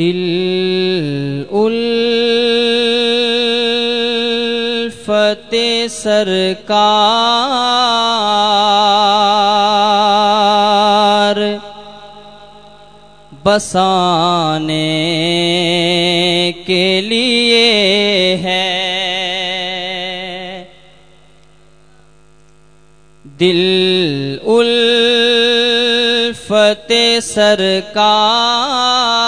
دل الفت سرکار بسانے کے لیے ہے۔ دل الفت سرکار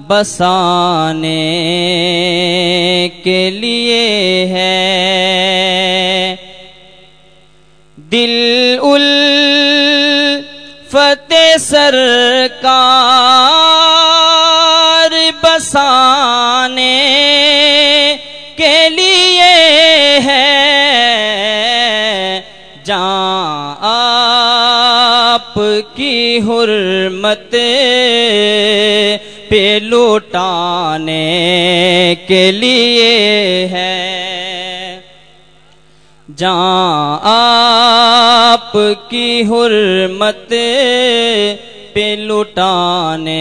بسانے کے لیے ہے۔ دل الفت سرکار بسانے کے لیے ہے۔ جان آپ کی حرمت پہ لوٹانے کے لیے ہے۔ جان آپ کی حرمت پہ لٹانے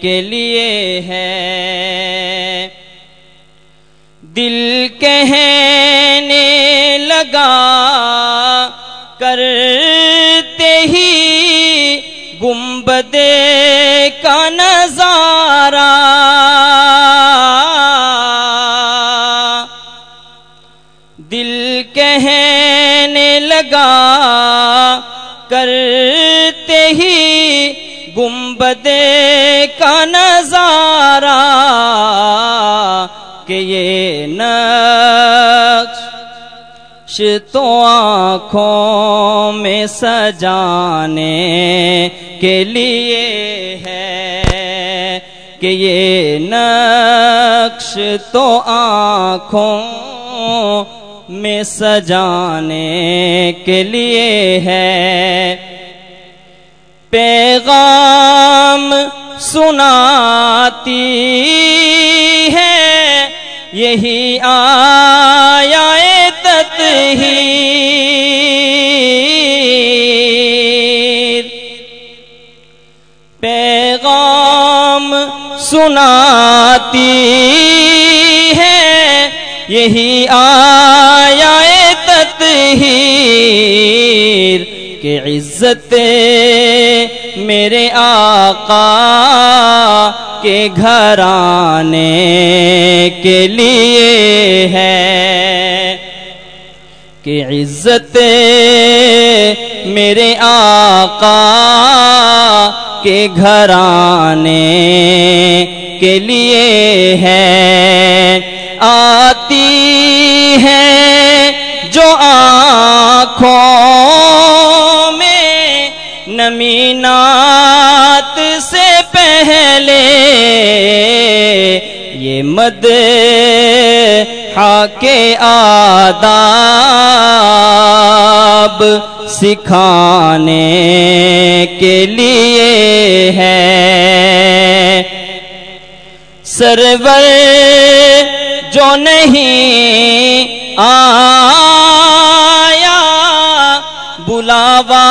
کے لیے ہے۔ دل کہنے لگا کرتے ہی گنبد کا کہنے لگا، کرتے ہی گنبد کا نظارہ کہ یہ نقش تو آنکھوں میں سجانے کے لیے ہے کہ یہ نقش تو آنکھوں میں سجانے کے لیے ہے۔ پیغام سناتی ہے۔ یہی آیا تطہیر۔ پیغام سناتی یہی آیا تطہیر کہ عزت میرے آقا کے گھرانے کے لیے ہے۔ کہ عزت میرے آقا کے گھرانے کے لیے ہے۔ آتی ہے جو آنکھوں میں نمینات سے پہلے یہ مد کے آداب سکھانے کے لیے ہے۔ سرور جو نہیں آیا بلاوا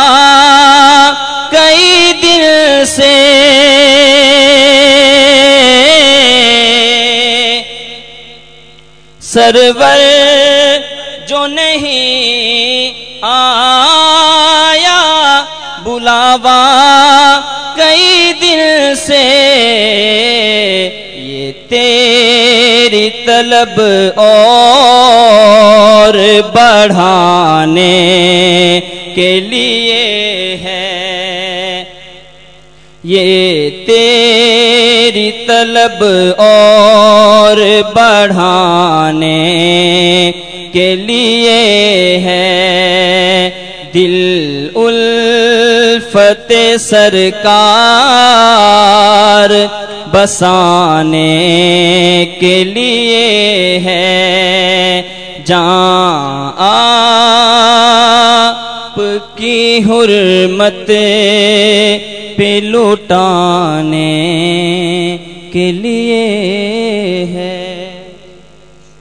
سرور جو نہیں آیا، بلاوا کئی دل سے یہ تیری طلب اور بڑھانے کے لیے ہے۔ یہ تیری طلب اور بڑھانے کے لیے ہے۔ دل الفت سرکار بسانے کے لیے ہے۔ جان آپ کی حرمت پہ لوٹانے کے لیے